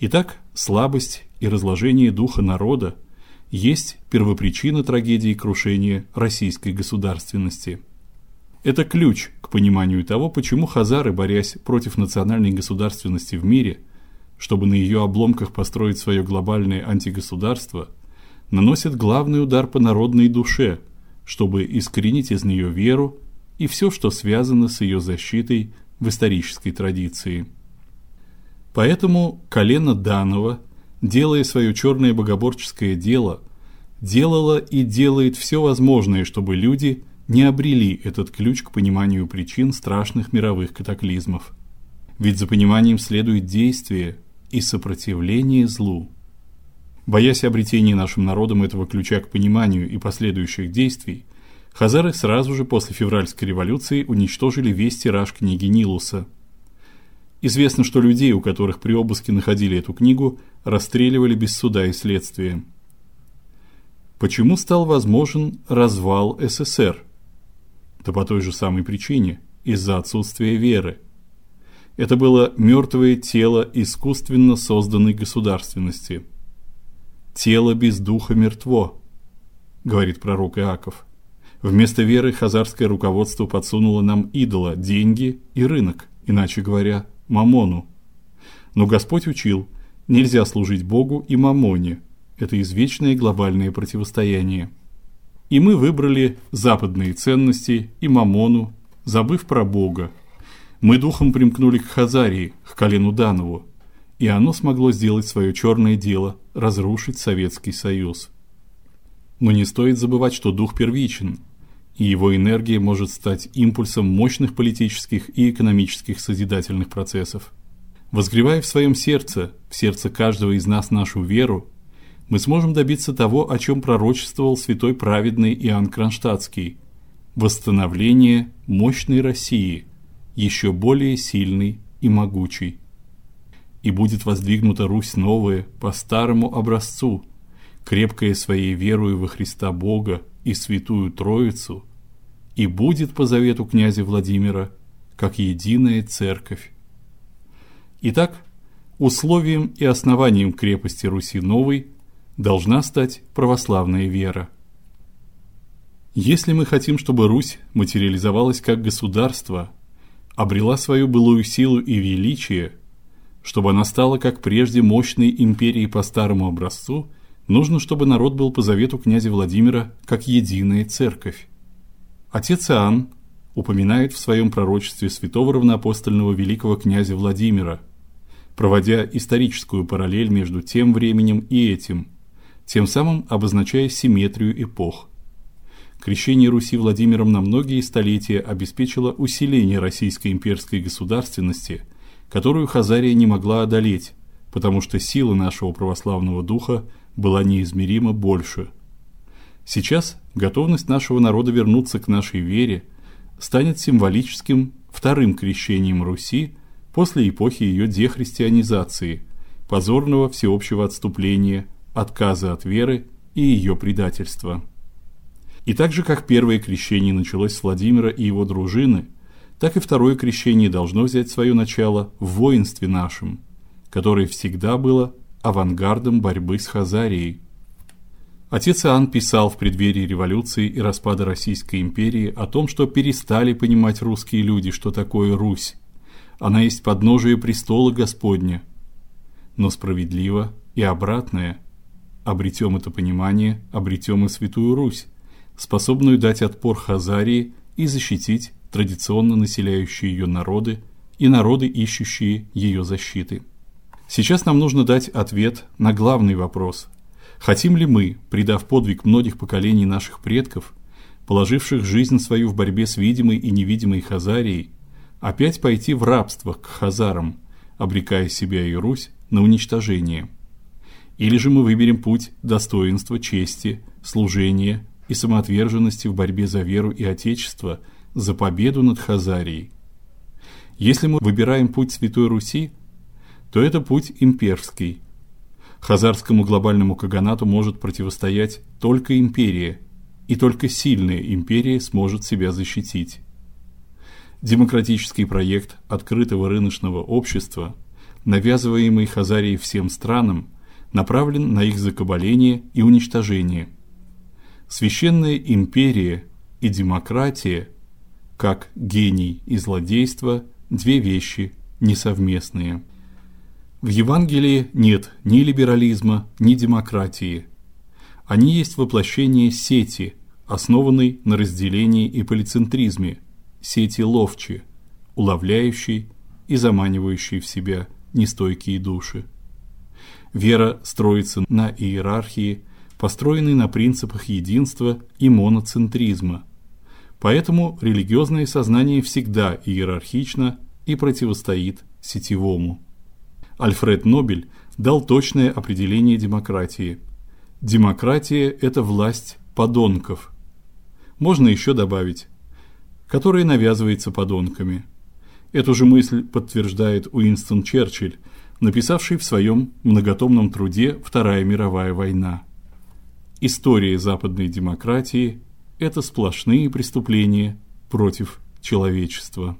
Итак, слабость и разложение духа народа есть первопричина трагедии крушения российской государственности. Это ключ к пониманию того, почему хазары, борясь против национальной государственности в мире, чтобы на ее обломках построить свое глобальное антигосударство, наносят главный удар по народной душе, чтобы искоренить из нее веру и все, что связано с ее защитой в исторической традиции. Поэтому колено Данова, делая свое черное богоборческое дело, делало и делает все возможное, чтобы люди не обрели этот ключ к пониманию причин страшных мировых катаклизмов. Ведь за пониманием следует действие и сопротивление злу. Боясь обретения нашим народом этого ключа к пониманию и последующих действий, хазары сразу же после февральской революции уничтожили весь тираж книги Нилуса – Известно, что людей, у которых при обыске находили эту книгу, расстреливали без суда и следствия. Почему стал возможен развал СССР? Да по той же самой причине из-за отсутствия веры. Это было мертвое тело искусственно созданной государственности. Тело без духа мертво, говорит пророк Иаков. Вместо веры хазарское руководство подсунуло нам идола, деньги и рынок, иначе говоря, мамону. Но Господь учил: нельзя служить Богу и мамоне. Это извечное глобальное противостояние. И мы выбрали западные ценности и мамону, забыв про Бога. Мы духом примкнули к Хазарии, к колену Данову, и оно смогло сделать свое черное дело разрушить Советский Союз. Но не стоит забывать, что дух первичен, и его энергия может стать импульсом мощных политических и экономических созидательных процессов. Возгревая в своем сердце, в сердце каждого из нас нашу веру, мы сможем добиться того, о чем пророчествовал святой праведный Иоанн Кронштадтский восстановление мощной России, еще более сильной и могучей. И будет воздвигнута Русь новая по старому образцу, крепкая своей верою во Христа Бога, и Святую Троицу, и будет по завету князя Владимира как единая церковь. Итак, условием и основанием крепости Руси новой должна стать православная вера. Если мы хотим, чтобы Русь материализовалась как государство, обрела свою былую силу и величие, чтобы она стала как прежде мощной империей по старому образцу – Нужно, чтобы народ был по завету князя Владимира как единая церковь. Отец Иоанн упоминает в своем пророчестве святого равноапостольного великого князя Владимира, проводя историческую параллель между тем временем и этим, тем самым обозначая симметрию эпох. Крещение Руси Владимиром на многие столетия обеспечило усиление российской имперской государственности, которую Хазария не могла одолеть, потому что сила нашего православного духа – была неизмеримо больше. Сейчас готовность нашего народа вернуться к нашей вере станет символическим вторым крещением Руси после эпохи ее дехристианизации, позорного всеобщего отступления, отказа от веры и ее предательства. И так же как первое крещение началось с Владимира и его дружины, так и второе крещение должно взять свое начало в воинстве нашем, которое всегда было авангардом борьбы с Хазарией. Отец Иоанн писал в преддверии революции и распада Российской империи о том, что перестали понимать русские люди, что такое Русь. Она есть подножие престола Господня. Но справедливо и обратное. Обретем это понимание, обретем и Святую Русь, способную дать отпор Хазарии и защитить традиционно населяющие ее народы и народы, ищущие ее защиты. Сейчас нам нужно дать ответ на главный вопрос: хотим ли мы, предав подвиг многих поколений наших предков, положивших жизнь свою в борьбе с видимой и невидимой Хазарией, опять пойти в рабство к хазарам, обрекая себя и Русь на уничтожение? Или же мы выберем путь достоинства, чести, служения и самоотверженности в борьбе за веру и отечество, за победу над Хазарией? Если мы выбираем путь Святой Руси, то это путь имперский. Хазарскому глобальному каганату может противостоять только империя, и только сильная империя сможет себя защитить. Демократический проект открытого рыночного общества навязываемый Хазарией всем странам, направлен на их закабаление и уничтожение. Священная империя и демократия, как гений и злодейство, две вещи несовместные. В Евангелии нет ни либерализма, ни демократии. Они есть воплощение сети, основанной на разделении и полицентризме, сети ловчи, уловляющей и заманивающей в себя нестойкие души. Вера строится на иерархии, построенной на принципах единства и моноцентризма. Поэтому религиозное сознание всегда иерархично и противостоит сетевому. Альфред Нобель дал точное определение демократии. Демократия это власть подонков. Можно еще добавить, которая навязывается подонками. Эту же мысль подтверждает Уинстон Черчилль, написавший в своем многотомном труде Вторая мировая война. История западной демократии это сплошные преступления против человечества.